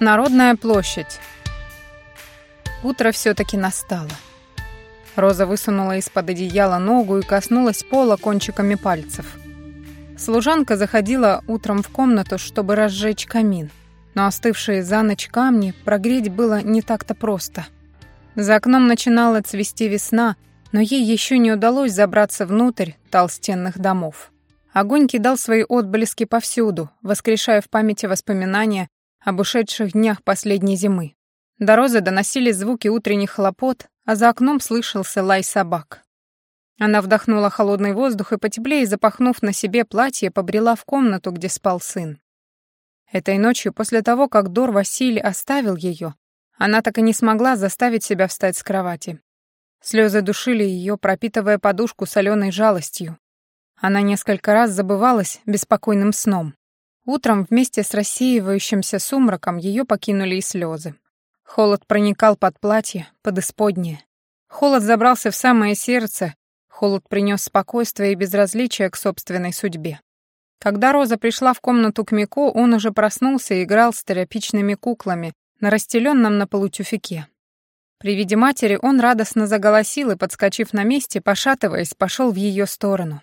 Народная площадь. Утро все-таки настало. Роза высунула из-под одеяла ногу и коснулась пола кончиками пальцев. Служанка заходила утром в комнату, чтобы разжечь камин, но остывшие за ночь камни прогреть было не так-то просто. За окном начинала цвести весна, но ей еще не удалось забраться внутрь толстенных домов. Огонь кидал свои отблески повсюду, воскрешая в памяти воспоминания об ушедших днях последней зимы. До Розы доносились звуки утренних хлопот, а за окном слышался лай собак. Она вдохнула холодный воздух и потеплее, запахнув на себе платье, побрела в комнату, где спал сын. Этой ночью, после того, как Дор Василий оставил ее, она так и не смогла заставить себя встать с кровати. Слезы душили ее, пропитывая подушку соленой жалостью. Она несколько раз забывалась беспокойным сном. Утром вместе с рассеивающимся сумраком ее покинули и слезы. Холод проникал под платье, под исподнее. Холод забрался в самое сердце, холод принес спокойствие и безразличие к собственной судьбе. Когда Роза пришла в комнату к Мико, он уже проснулся и играл с терапичными куклами на расстеленном на полу тюфике. При виде матери он радостно заголосил и, подскочив на месте, пошатываясь, пошел в ее сторону.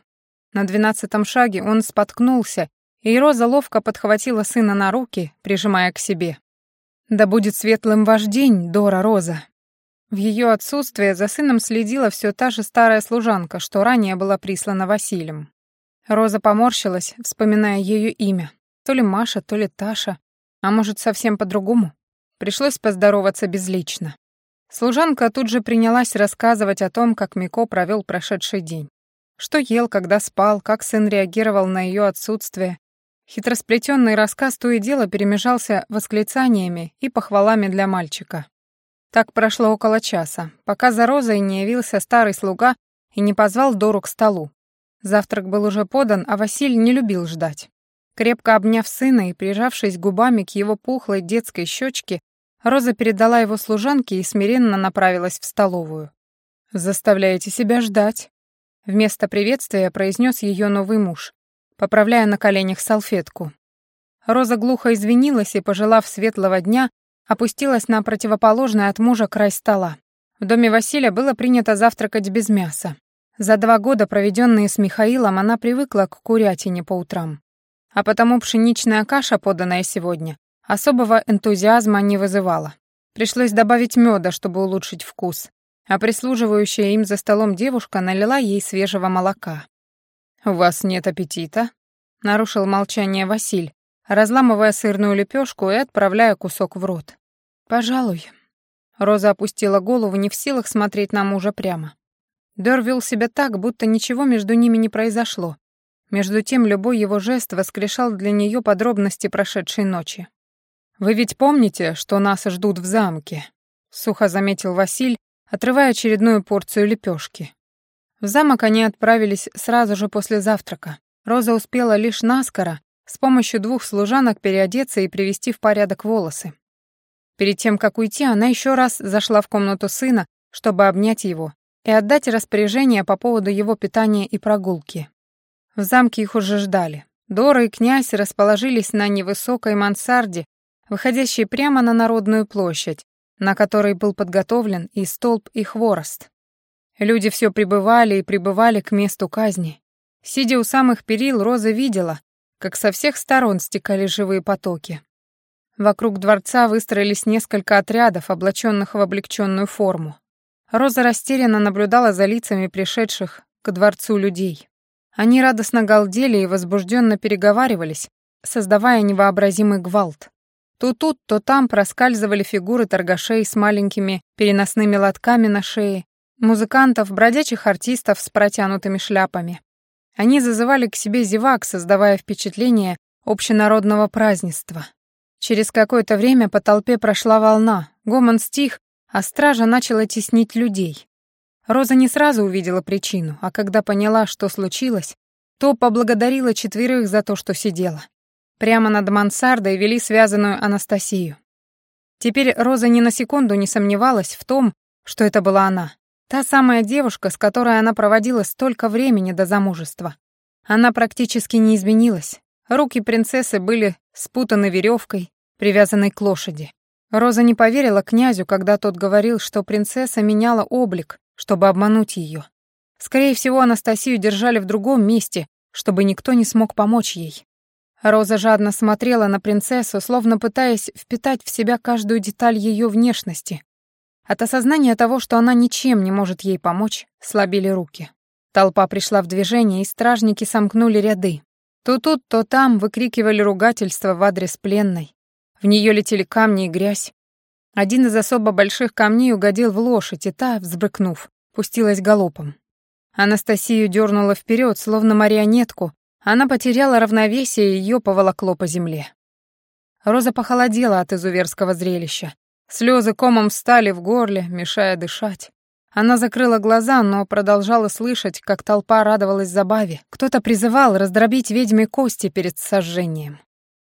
На двенадцатом шаге он споткнулся и Роза ловко подхватила сына на руки, прижимая к себе. «Да будет светлым ваш день, Дора Роза!» В ее отсутствие за сыном следила все та же старая служанка, что ранее была прислана Василием. Роза поморщилась, вспоминая ее имя. То ли Маша, то ли Таша, а может, совсем по-другому. Пришлось поздороваться безлично. Служанка тут же принялась рассказывать о том, как Мико провел прошедший день. Что ел, когда спал, как сын реагировал на ее отсутствие, Хитросплетенный рассказ то и дело перемежался восклицаниями и похвалами для мальчика. Так прошло около часа, пока за Розой не явился старый слуга и не позвал Дору к столу. Завтрак был уже подан, а Василь не любил ждать. Крепко обняв сына и прижавшись губами к его пухлой детской щечке, Роза передала его служанке и смиренно направилась в столовую. «Заставляете себя ждать», — вместо приветствия произнес ее новый муж поправляя на коленях салфетку. Роза глухо извинилась и, пожелав светлого дня, опустилась на противоположный от мужа край стола. В доме Василия было принято завтракать без мяса. За два года, проведенные с Михаилом, она привыкла к курятине по утрам. А потому пшеничная каша, поданная сегодня, особого энтузиазма не вызывала. Пришлось добавить меда, чтобы улучшить вкус, а прислуживающая им за столом девушка налила ей свежего молока. «У вас нет аппетита?» — нарушил молчание Василь, разламывая сырную лепешку и отправляя кусок в рот. «Пожалуй». Роза опустила голову, не в силах смотреть на мужа прямо. Дор вел себя так, будто ничего между ними не произошло. Между тем, любой его жест воскрешал для нее подробности прошедшей ночи. «Вы ведь помните, что нас ждут в замке?» — сухо заметил Василь, отрывая очередную порцию лепешки. В замок они отправились сразу же после завтрака. Роза успела лишь наскоро с помощью двух служанок переодеться и привести в порядок волосы. Перед тем, как уйти, она еще раз зашла в комнату сына, чтобы обнять его и отдать распоряжение по поводу его питания и прогулки. В замке их уже ждали. Дора и князь расположились на невысокой мансарде, выходящей прямо на Народную площадь, на которой был подготовлен и столб, и хворост. Люди все прибывали и прибывали к месту казни. Сидя у самых перил, Роза видела, как со всех сторон стекали живые потоки. Вокруг дворца выстроились несколько отрядов, облаченных в облегченную форму. Роза растерянно наблюдала за лицами пришедших к дворцу людей. Они радостно галдели и возбужденно переговаривались, создавая невообразимый гвалт. То тут, то там проскальзывали фигуры торгашей с маленькими переносными лотками на шее, музыкантов, бродячих артистов с протянутыми шляпами. Они зазывали к себе зевак, создавая впечатление общенародного празднества. Через какое-то время по толпе прошла волна, гомон стих, а стража начала теснить людей. Роза не сразу увидела причину, а когда поняла, что случилось, то поблагодарила четверых за то, что сидела. Прямо над мансардой вели связанную Анастасию. Теперь Роза ни на секунду не сомневалась в том, что это была она. Та самая девушка, с которой она проводила столько времени до замужества. Она практически не изменилась. Руки принцессы были спутаны веревкой, привязанный к лошади. Роза не поверила князю, когда тот говорил, что принцесса меняла облик, чтобы обмануть ее. Скорее всего, Анастасию держали в другом месте, чтобы никто не смог помочь ей. Роза жадно смотрела на принцессу, словно пытаясь впитать в себя каждую деталь ее внешности. От осознания того, что она ничем не может ей помочь, слабели руки. Толпа пришла в движение, и стражники сомкнули ряды. То тут, то там выкрикивали ругательства в адрес пленной. В нее летели камни и грязь. Один из особо больших камней угодил в лошадь, и та, взбрыкнув, пустилась галопом. Анастасию дернула вперед, словно марионетку. Она потеряла равновесие, и ее поволокло по земле. Роза похолодела от изуверского зрелища. Слезы комом встали в горле, мешая дышать. Она закрыла глаза, но продолжала слышать, как толпа радовалась забаве. Кто-то призывал раздробить ведьме кости перед сожжением.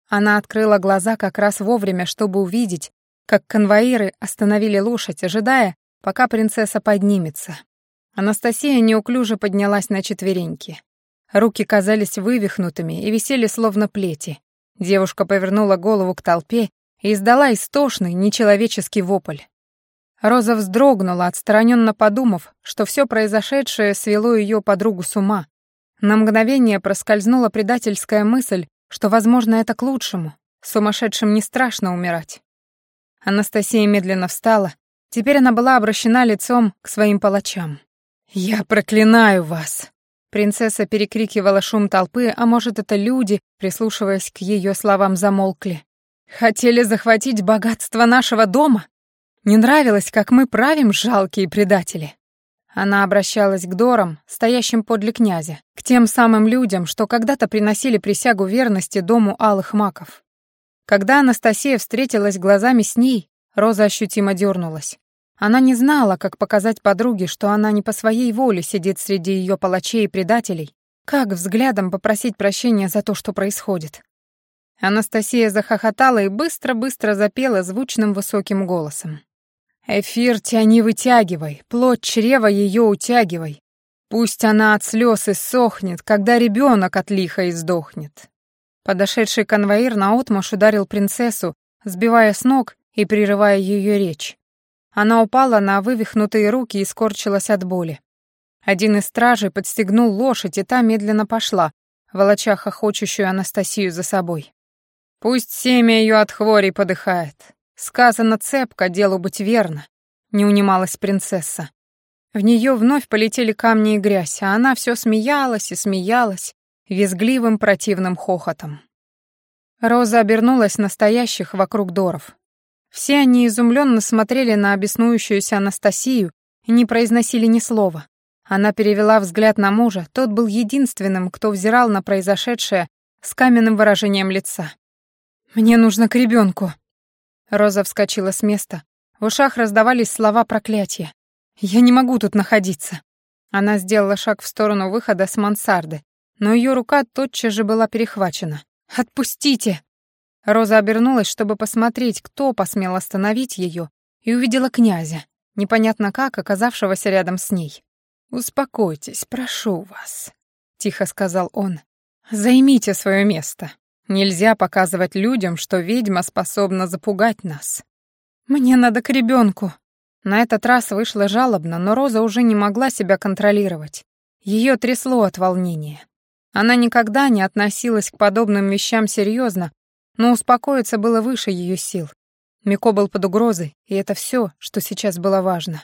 Она открыла глаза как раз вовремя, чтобы увидеть, как конвоиры остановили лошадь, ожидая, пока принцесса поднимется. Анастасия неуклюже поднялась на четвереньки. Руки казались вывихнутыми и висели словно плети. Девушка повернула голову к толпе и издала истошный, нечеловеческий вопль. Роза вздрогнула, отстраненно подумав, что все произошедшее свело ее подругу с ума. На мгновение проскользнула предательская мысль, что, возможно, это к лучшему. Сумасшедшим не страшно умирать. Анастасия медленно встала. Теперь она была обращена лицом к своим палачам. «Я проклинаю вас!» Принцесса перекрикивала шум толпы, а может, это люди, прислушиваясь к ее словам, замолкли. «Хотели захватить богатство нашего дома? Не нравилось, как мы правим, жалкие предатели?» Она обращалась к Дорам, стоящим подле князя, к тем самым людям, что когда-то приносили присягу верности дому алых маков. Когда Анастасия встретилась глазами с ней, Роза ощутимо дернулась. Она не знала, как показать подруге, что она не по своей воле сидит среди ее палачей и предателей, как взглядом попросить прощения за то, что происходит. Анастасия захохотала и быстро-быстро запела звучным высоким голосом. Эфир тяни вытягивай, плоть чрева ее утягивай. Пусть она от слез иссохнет, когда ребенок от лиха издохнет. Подошедший конвоир наотмашь ударил принцессу, сбивая с ног и прерывая ее речь. Она упала на вывихнутые руки и скорчилась от боли. Один из стражей подстегнул лошадь, и та медленно пошла, волоча хохочущую Анастасию за собой. «Пусть семя ее от хвори подыхает. Сказано цепко, делу быть верно, не унималась принцесса. В нее вновь полетели камни и грязь, а она все смеялась и смеялась, визгливым противным хохотом. Роза обернулась настоящих вокруг Доров. Все они изумленно смотрели на обеснующуюся Анастасию и не произносили ни слова. Она перевела взгляд на мужа, тот был единственным, кто взирал на произошедшее с каменным выражением лица. «Мне нужно к ребенку», Роза вскочила с места. В ушах раздавались слова проклятия. «Я не могу тут находиться». Она сделала шаг в сторону выхода с мансарды, но ее рука тотчас же была перехвачена. «Отпустите!» Роза обернулась, чтобы посмотреть, кто посмел остановить ее, и увидела князя, непонятно как, оказавшегося рядом с ней. «Успокойтесь, прошу вас», — тихо сказал он. «Займите свое место». Нельзя показывать людям, что ведьма способна запугать нас. Мне надо к ребенку. На этот раз вышло жалобно, но Роза уже не могла себя контролировать. Ее трясло от волнения. Она никогда не относилась к подобным вещам серьезно, но успокоиться было выше ее сил. Мико был под угрозой, и это все, что сейчас было важно.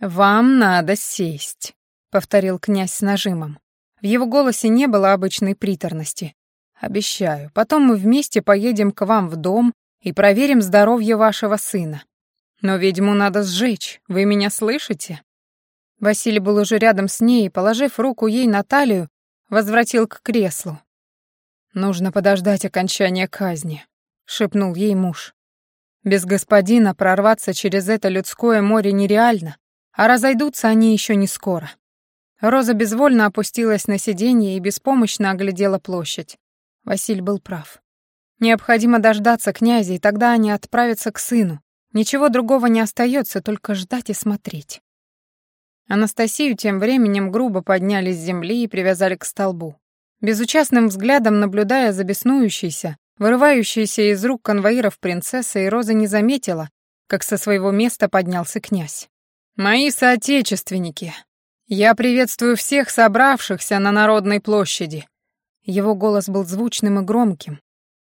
«Вам надо сесть», — повторил князь с нажимом. В его голосе не было обычной приторности. Обещаю. Потом мы вместе поедем к вам в дом и проверим здоровье вашего сына. Но ведьму надо сжечь. Вы меня слышите?» Василий был уже рядом с ней и, положив руку ей на талию, возвратил к креслу. «Нужно подождать окончания казни», — шепнул ей муж. «Без господина прорваться через это людское море нереально, а разойдутся они еще не скоро». Роза безвольно опустилась на сиденье и беспомощно оглядела площадь. Василь был прав. Необходимо дождаться князя, и тогда они отправятся к сыну. Ничего другого не остается, только ждать и смотреть. Анастасию тем временем грубо подняли с земли и привязали к столбу. Безучастным взглядом наблюдая за беснующейся, вырывающиеся из рук конвоиров принцессы, и Роза не заметила, как со своего места поднялся князь. «Мои соотечественники, я приветствую всех собравшихся на Народной площади». Его голос был звучным и громким.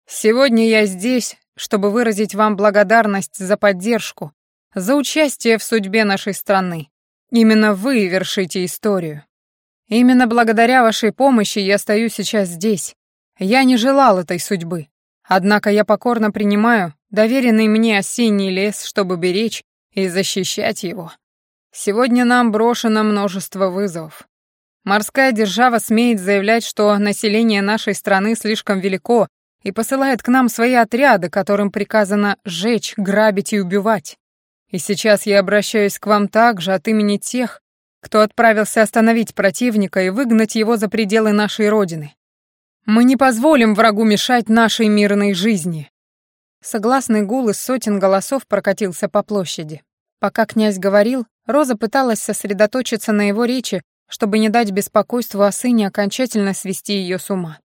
«Сегодня я здесь, чтобы выразить вам благодарность за поддержку, за участие в судьбе нашей страны. Именно вы вершите историю. Именно благодаря вашей помощи я стою сейчас здесь. Я не желал этой судьбы. Однако я покорно принимаю доверенный мне осенний лес, чтобы беречь и защищать его. Сегодня нам брошено множество вызовов. Морская держава смеет заявлять, что население нашей страны слишком велико и посылает к нам свои отряды, которым приказано сжечь, грабить и убивать. И сейчас я обращаюсь к вам также от имени тех, кто отправился остановить противника и выгнать его за пределы нашей Родины. Мы не позволим врагу мешать нашей мирной жизни. Согласный гул из сотен голосов прокатился по площади. Пока князь говорил, Роза пыталась сосредоточиться на его речи, чтобы не дать беспокойству о сыне окончательно свести ее с ума.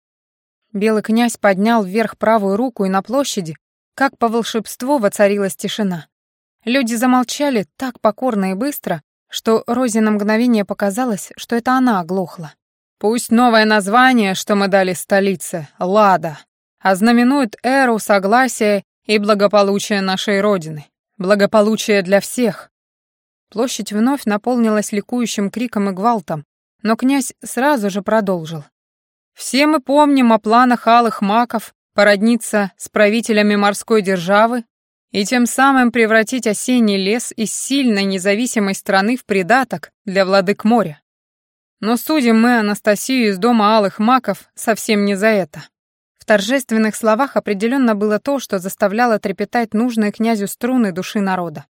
Белый князь поднял вверх правую руку, и на площади, как по волшебству, воцарилась тишина. Люди замолчали так покорно и быстро, что Розе на мгновение показалось, что это она оглохла. «Пусть новое название, что мы дали столице, Лада, ознаменует эру согласия и благополучия нашей Родины. Благополучие для всех». Площадь вновь наполнилась ликующим криком и гвалтом, но князь сразу же продолжил. «Все мы помним о планах алых маков породниться с правителями морской державы и тем самым превратить осенний лес из сильной независимой страны в придаток для владык моря. Но судим мы Анастасию из дома алых маков совсем не за это. В торжественных словах определенно было то, что заставляло трепетать нужные князю струны души народа.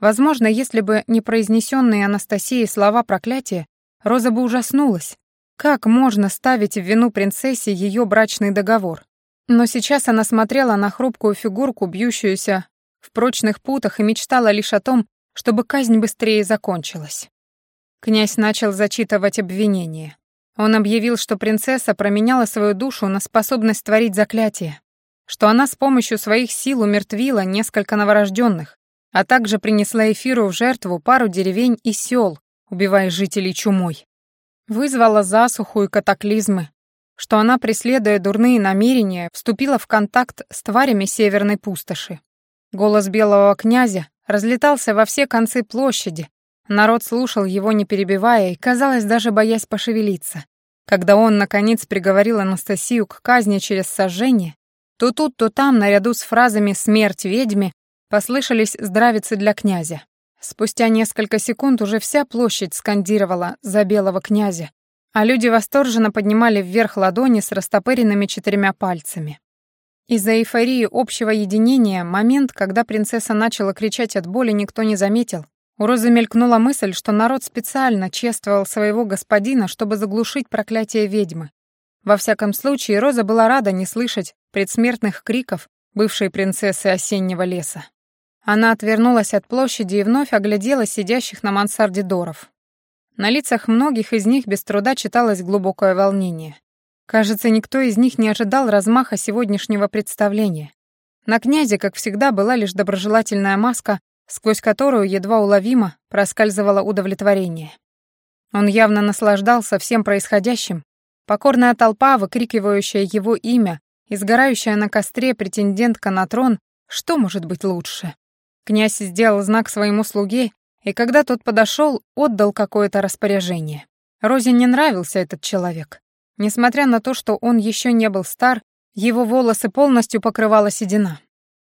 Возможно, если бы не произнесенные Анастасией слова проклятия, Роза бы ужаснулась. Как можно ставить в вину принцессе ее брачный договор? Но сейчас она смотрела на хрупкую фигурку, бьющуюся в прочных путах, и мечтала лишь о том, чтобы казнь быстрее закончилась. Князь начал зачитывать обвинение. Он объявил, что принцесса променяла свою душу на способность творить заклятие, что она с помощью своих сил умертвила несколько новорожденных, а также принесла эфиру в жертву пару деревень и сел, убивая жителей чумой. Вызвала засуху и катаклизмы, что она, преследуя дурные намерения, вступила в контакт с тварями северной пустоши. Голос белого князя разлетался во все концы площади. Народ слушал его, не перебивая, и, казалось, даже боясь пошевелиться. Когда он, наконец, приговорил Анастасию к казни через сожжение, то тут, то там, наряду с фразами «смерть ведьме», послышались здравицы для князя. Спустя несколько секунд уже вся площадь скандировала «за белого князя», а люди восторженно поднимали вверх ладони с растопыренными четырьмя пальцами. Из-за эйфории общего единения момент, когда принцесса начала кричать от боли, никто не заметил. У Розы мелькнула мысль, что народ специально чествовал своего господина, чтобы заглушить проклятие ведьмы. Во всяком случае, Роза была рада не слышать предсмертных криков бывшей принцессы осеннего леса. Она отвернулась от площади и вновь оглядела сидящих на мансарде доров. На лицах многих из них без труда читалось глубокое волнение. Кажется, никто из них не ожидал размаха сегодняшнего представления. На князе, как всегда, была лишь доброжелательная маска, сквозь которую едва уловимо проскальзывало удовлетворение. Он явно наслаждался всем происходящим. Покорная толпа, выкрикивающая его имя, изгорающая на костре претендентка на трон, что может быть лучше? Князь сделал знак своему слуге, и когда тот подошел, отдал какое-то распоряжение. Розе не нравился этот человек. Несмотря на то, что он еще не был стар, его волосы полностью покрывала седина.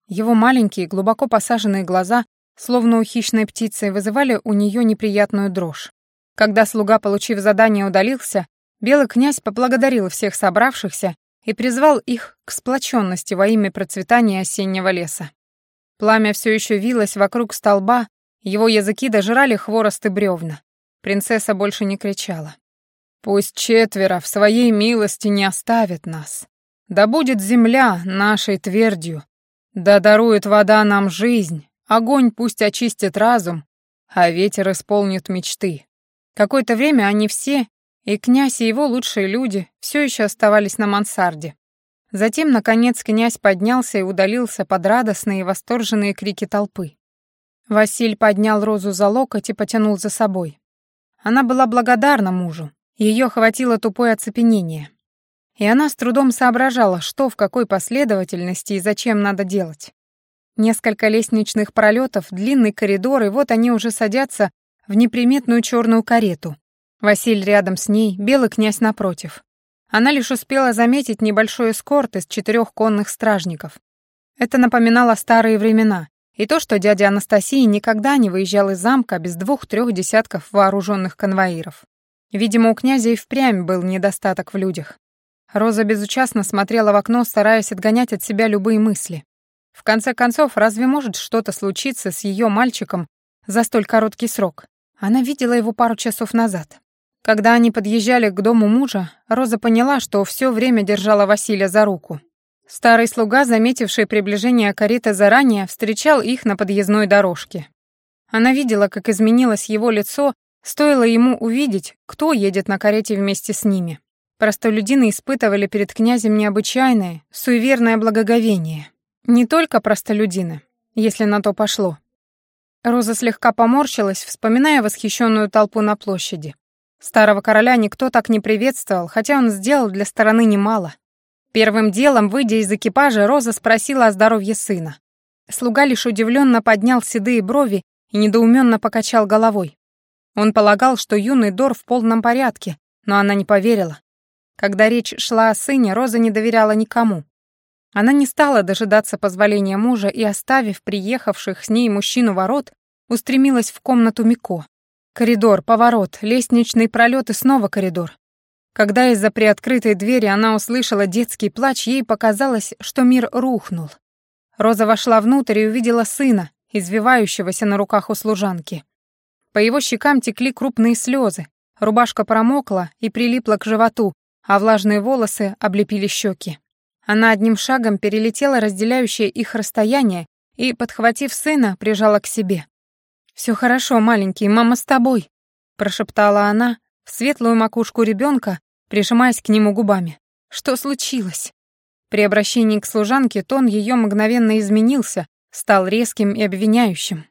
Его маленькие, глубоко посаженные глаза, словно у хищной птицы, вызывали у нее неприятную дрожь. Когда слуга, получив задание, удалился, белый князь поблагодарил всех собравшихся и призвал их к сплоченности во имя процветания осеннего леса. Пламя все еще вилось вокруг столба, его языки дожирали хворост и бревна. Принцесса больше не кричала. Пусть четверо в своей милости не оставят нас. Да будет земля нашей твердью, да дарует вода нам жизнь, огонь пусть очистит разум, а ветер исполнит мечты. Какое-то время они все, и князь, и его лучшие люди, все еще оставались на мансарде. Затем, наконец, князь поднялся и удалился под радостные и восторженные крики толпы. Василь поднял Розу за локоть и потянул за собой. Она была благодарна мужу. Ее хватило тупое оцепенение. И она с трудом соображала, что в какой последовательности и зачем надо делать. Несколько лестничных пролетов, длинный коридор, и вот они уже садятся в неприметную черную карету. Василь рядом с ней, белый князь напротив. Она лишь успела заметить небольшой эскорт из четырех конных стражников. Это напоминало старые времена, и то, что дядя Анастасии никогда не выезжал из замка без двух-трех десятков вооруженных конвоиров. Видимо, у князя и впрямь был недостаток в людях. Роза безучастно смотрела в окно, стараясь отгонять от себя любые мысли. В конце концов, разве может что-то случиться с ее мальчиком за столь короткий срок? Она видела его пару часов назад. Когда они подъезжали к дому мужа, Роза поняла, что все время держала Василия за руку. Старый слуга, заметивший приближение кареты заранее, встречал их на подъездной дорожке. Она видела, как изменилось его лицо, стоило ему увидеть, кто едет на карете вместе с ними. Простолюдины испытывали перед князем необычайное, суеверное благоговение. Не только простолюдины, если на то пошло. Роза слегка поморщилась, вспоминая восхищенную толпу на площади. Старого короля никто так не приветствовал, хотя он сделал для стороны немало. Первым делом, выйдя из экипажа, Роза спросила о здоровье сына. Слуга лишь удивленно поднял седые брови и недоуменно покачал головой. Он полагал, что юный Дор в полном порядке, но она не поверила. Когда речь шла о сыне, Роза не доверяла никому. Она не стала дожидаться позволения мужа и, оставив приехавших с ней мужчину ворот, устремилась в комнату Мико. Коридор, поворот, лестничный пролет и снова коридор. Когда из-за приоткрытой двери она услышала детский плач, ей показалось, что мир рухнул. Роза вошла внутрь и увидела сына, извивающегося на руках у служанки. По его щекам текли крупные слезы, рубашка промокла и прилипла к животу, а влажные волосы облепили щеки. Она одним шагом перелетела разделяющее их расстояние и, подхватив сына, прижала к себе. «Все хорошо, маленький, мама с тобой», — прошептала она, в светлую макушку ребенка, прижимаясь к нему губами. «Что случилось?» При обращении к служанке тон ее мгновенно изменился, стал резким и обвиняющим.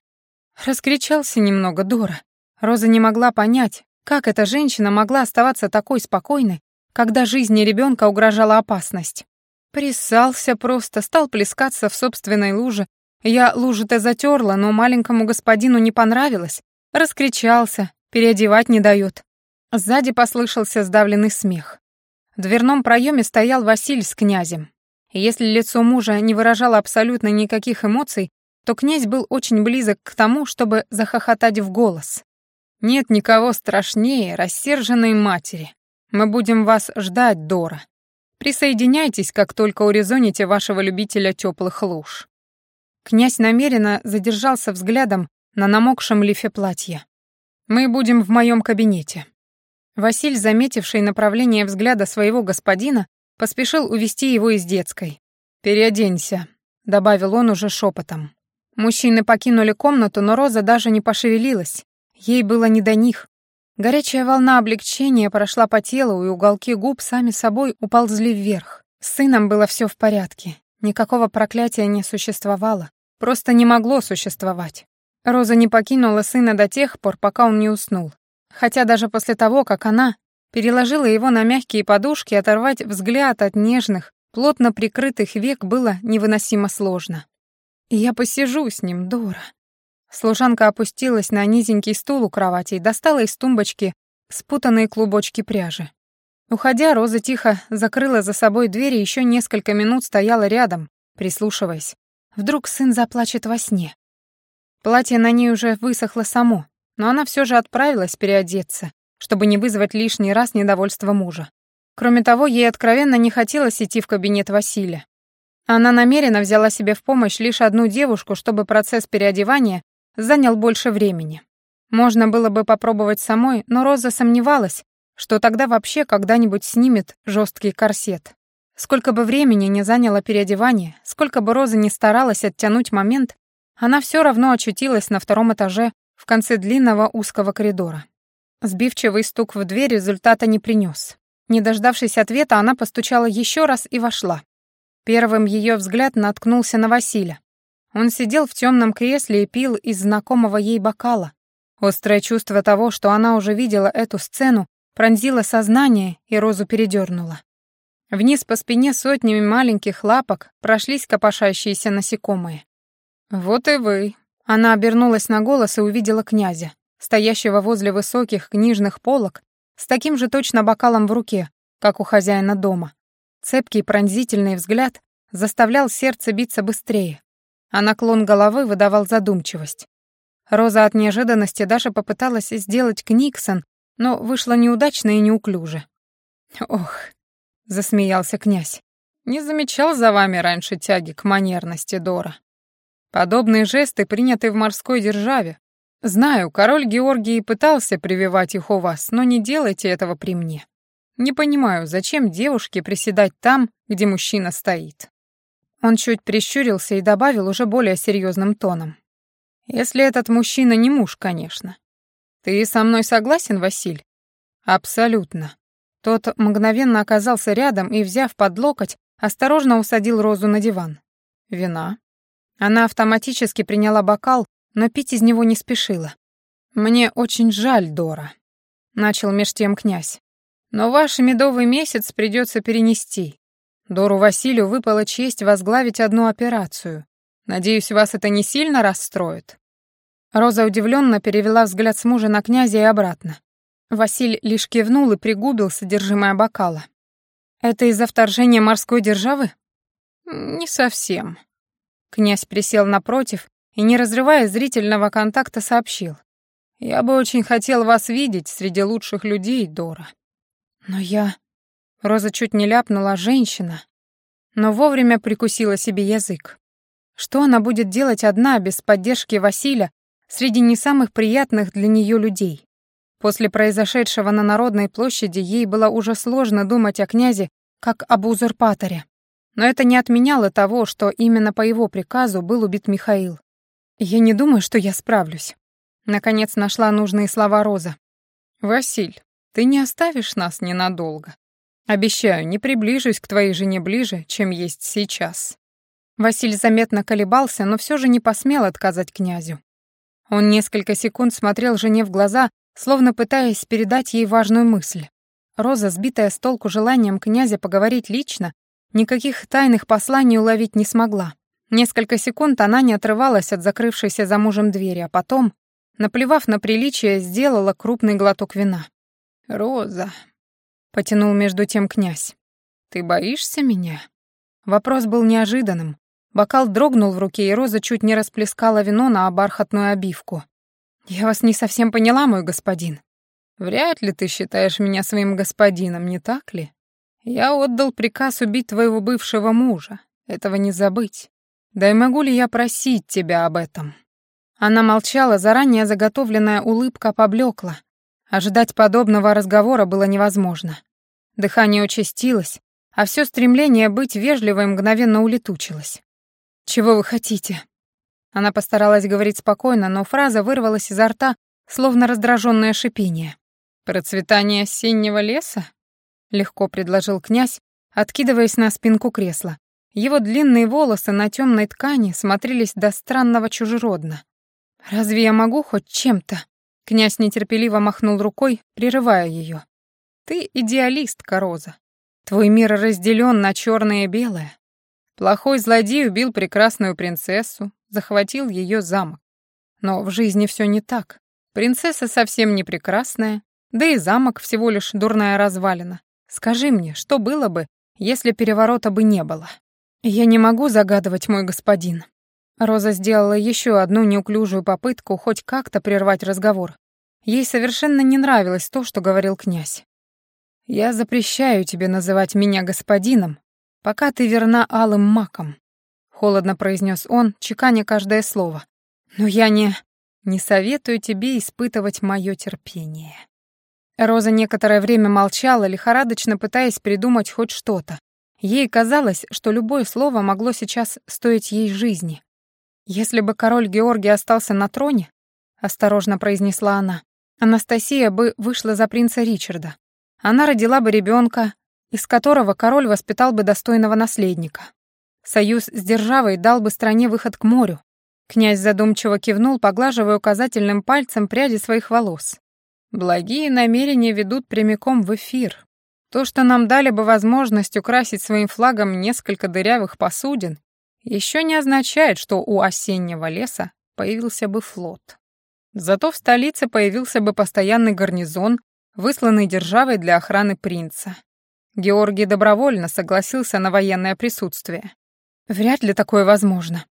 Раскричался немного Дора. Роза не могла понять, как эта женщина могла оставаться такой спокойной, когда жизни ребенка угрожала опасность. Присался просто, стал плескаться в собственной луже. Я лужу-то затерла, но маленькому господину не понравилось. Раскричался, переодевать не дает. Сзади послышался сдавленный смех. В дверном проеме стоял Василь с князем. Если лицо мужа не выражало абсолютно никаких эмоций, то князь был очень близок к тому, чтобы захохотать в голос. «Нет никого страшнее рассерженной матери. Мы будем вас ждать, Дора. Присоединяйтесь, как только урезоните вашего любителя теплых луж». Князь намеренно задержался взглядом на намокшем лифе платья. «Мы будем в моем кабинете. Василь, заметивший направление взгляда своего господина, поспешил увести его из детской. «Переоденься», — добавил он уже шепотом. Мужчины покинули комнату, но Роза даже не пошевелилась. Ей было не до них. Горячая волна облегчения прошла по телу, и уголки губ сами собой уползли вверх. С сыном было все в порядке. Никакого проклятия не существовало. Просто не могло существовать. Роза не покинула сына до тех пор, пока он не уснул. Хотя даже после того, как она переложила его на мягкие подушки, оторвать взгляд от нежных, плотно прикрытых век было невыносимо сложно. Я посижу с ним, Дора. Служанка опустилась на низенький стул у кровати и достала из тумбочки спутанные клубочки пряжи. Уходя, Роза тихо закрыла за собой дверь и еще несколько минут стояла рядом, прислушиваясь. Вдруг сын заплачет во сне. Платье на ней уже высохло само, но она все же отправилась переодеться, чтобы не вызвать лишний раз недовольство мужа. Кроме того, ей откровенно не хотелось идти в кабинет Василия. Она намеренно взяла себе в помощь лишь одну девушку, чтобы процесс переодевания занял больше времени. Можно было бы попробовать самой, но Роза сомневалась, что тогда вообще когда-нибудь снимет жесткий корсет. Сколько бы времени не заняло переодевание, сколько бы Роза не старалась оттянуть момент, она все равно очутилась на втором этаже в конце длинного узкого коридора. Сбивчивый стук в дверь результата не принес. Не дождавшись ответа, она постучала еще раз и вошла. Первым ее взгляд наткнулся на Василя. Он сидел в темном кресле и пил из знакомого ей бокала. Острое чувство того, что она уже видела эту сцену, пронзило сознание и Розу передернуло. Вниз по спине сотнями маленьких лапок прошлись копошащиеся насекомые. «Вот и вы». Она обернулась на голос и увидела князя, стоящего возле высоких книжных полок, с таким же точно бокалом в руке, как у хозяина дома. Цепкий пронзительный взгляд заставлял сердце биться быстрее, а наклон головы выдавал задумчивость. Роза от неожиданности даже попыталась сделать книксон, но вышло неудачно и неуклюже. «Ох», — засмеялся князь, — «не замечал за вами раньше тяги к манерности, Дора. Подобные жесты приняты в морской державе. Знаю, король Георгий пытался прививать их у вас, но не делайте этого при мне. Не понимаю, зачем девушке приседать там, где мужчина стоит. Он чуть прищурился и добавил уже более серьезным тоном. Если этот мужчина не муж, конечно. Ты со мной согласен, Василь? Абсолютно. Тот мгновенно оказался рядом и, взяв под локоть, осторожно усадил Розу на диван. Вина. Она автоматически приняла бокал, но пить из него не спешила. «Мне очень жаль, Дора», — начал меж тем князь. «Но ваш медовый месяц придется перенести. Дору Василию выпала честь возглавить одну операцию. Надеюсь, вас это не сильно расстроит?» Роза удивленно перевела взгляд с мужа на князя и обратно. Василь лишь кивнул и пригубил содержимое бокала. «Это из-за вторжения морской державы?» «Не совсем», Князь присел напротив и, не разрывая зрительного контакта, сообщил. «Я бы очень хотел вас видеть среди лучших людей, Дора». «Но я...» Роза чуть не ляпнула «женщина», но вовремя прикусила себе язык. Что она будет делать одна, без поддержки Василия, среди не самых приятных для нее людей? После произошедшего на Народной площади ей было уже сложно думать о князе как об узурпаторе. Но это не отменяло того, что именно по его приказу был убит Михаил. «Я не думаю, что я справлюсь». Наконец нашла нужные слова Роза. «Василь, ты не оставишь нас ненадолго. Обещаю, не приближусь к твоей жене ближе, чем есть сейчас». Василь заметно колебался, но все же не посмел отказать князю. Он несколько секунд смотрел жене в глаза, словно пытаясь передать ей важную мысль. Роза, сбитая с толку желанием князя поговорить лично, Никаких тайных посланий уловить не смогла. Несколько секунд она не отрывалась от закрывшейся за мужем двери, а потом, наплевав на приличие, сделала крупный глоток вина. «Роза», — потянул между тем князь, — «ты боишься меня?» Вопрос был неожиданным. Бокал дрогнул в руке, и Роза чуть не расплескала вино на бархатную обивку. «Я вас не совсем поняла, мой господин». «Вряд ли ты считаешь меня своим господином, не так ли?» Я отдал приказ убить твоего бывшего мужа. Этого не забыть. Да и могу ли я просить тебя об этом?» Она молчала, заранее заготовленная улыбка поблекла. Ожидать подобного разговора было невозможно. Дыхание участилось, а все стремление быть вежливой мгновенно улетучилось. «Чего вы хотите?» Она постаралась говорить спокойно, но фраза вырвалась изо рта, словно раздраженное шипение. «Процветание осеннего леса?» — легко предложил князь, откидываясь на спинку кресла. Его длинные волосы на темной ткани смотрелись до странного чужеродно. «Разве я могу хоть чем-то?» Князь нетерпеливо махнул рукой, прерывая ее. «Ты идеалистка, Роза. Твой мир разделен на черное и белое. Плохой злодей убил прекрасную принцессу, захватил ее замок. Но в жизни все не так. Принцесса совсем не прекрасная, да и замок всего лишь дурная развалина. Скажи мне, что было бы, если переворота бы не было? Я не могу загадывать, мой господин. Роза сделала еще одну неуклюжую попытку хоть как-то прервать разговор. Ей совершенно не нравилось то, что говорил князь. «Я запрещаю тебе называть меня господином, пока ты верна алым маком», — холодно произнес он, чеканя каждое слово. «Но я не... не советую тебе испытывать мое терпение». Роза некоторое время молчала, лихорадочно пытаясь придумать хоть что-то. Ей казалось, что любое слово могло сейчас стоить ей жизни. «Если бы король Георгий остался на троне», — осторожно произнесла она, Анастасия бы вышла за принца Ричарда. Она родила бы ребенка, из которого король воспитал бы достойного наследника. Союз с державой дал бы стране выход к морю. Князь задумчиво кивнул, поглаживая указательным пальцем пряди своих волос. Благие намерения ведут прямиком в эфир. То, что нам дали бы возможность украсить своим флагом несколько дырявых посудин, еще не означает, что у осеннего леса появился бы флот. Зато в столице появился бы постоянный гарнизон, высланный державой для охраны принца. Георгий добровольно согласился на военное присутствие. Вряд ли такое возможно.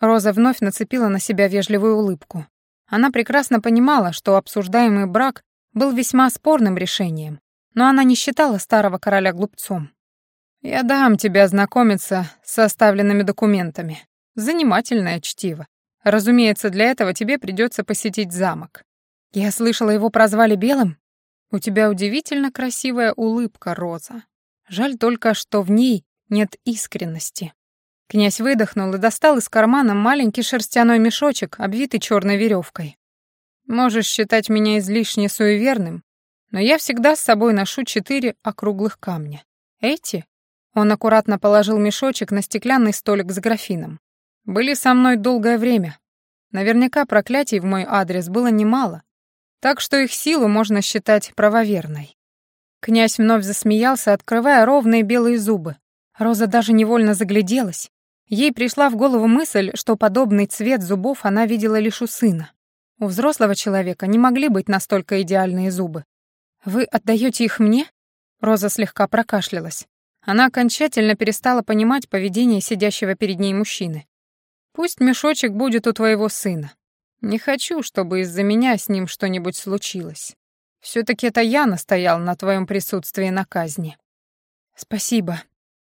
Роза вновь нацепила на себя вежливую улыбку. Она прекрасно понимала, что обсуждаемый брак был весьма спорным решением, но она не считала старого короля глупцом. «Я дам тебе ознакомиться с составленными документами. Занимательное чтиво. Разумеется, для этого тебе придется посетить замок. Я слышала, его прозвали Белым? У тебя удивительно красивая улыбка, Роза. Жаль только, что в ней нет искренности». Князь выдохнул и достал из кармана маленький шерстяной мешочек, обвитый черной веревкой. «Можешь считать меня излишне суеверным, но я всегда с собой ношу четыре округлых камня. Эти...» Он аккуратно положил мешочек на стеклянный столик с графином. «Были со мной долгое время. Наверняка проклятий в мой адрес было немало, так что их силу можно считать правоверной». Князь вновь засмеялся, открывая ровные белые зубы. Роза даже невольно загляделась. Ей пришла в голову мысль, что подобный цвет зубов она видела лишь у сына. У взрослого человека не могли быть настолько идеальные зубы. «Вы отдаете их мне?» Роза слегка прокашлялась. Она окончательно перестала понимать поведение сидящего перед ней мужчины. «Пусть мешочек будет у твоего сына. Не хочу, чтобы из-за меня с ним что-нибудь случилось. все таки это я настоял на твоем присутствии на казни». «Спасибо».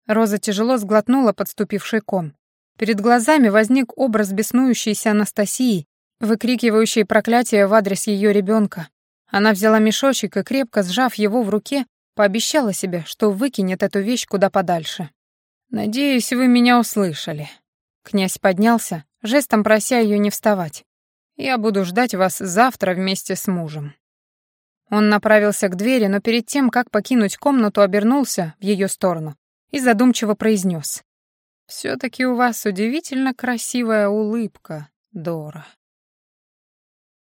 Роза тяжело сглотнула подступивший ком. Перед глазами возник образ беснующейся Анастасии, выкрикивающей проклятие в адрес ее ребенка. Она взяла мешочек и, крепко сжав его в руке, пообещала себе, что выкинет эту вещь куда подальше. «Надеюсь, вы меня услышали». Князь поднялся, жестом прося ее не вставать. «Я буду ждать вас завтра вместе с мужем». Он направился к двери, но перед тем, как покинуть комнату, обернулся в ее сторону и задумчиво произнес. «Все-таки у вас удивительно красивая улыбка, Дора».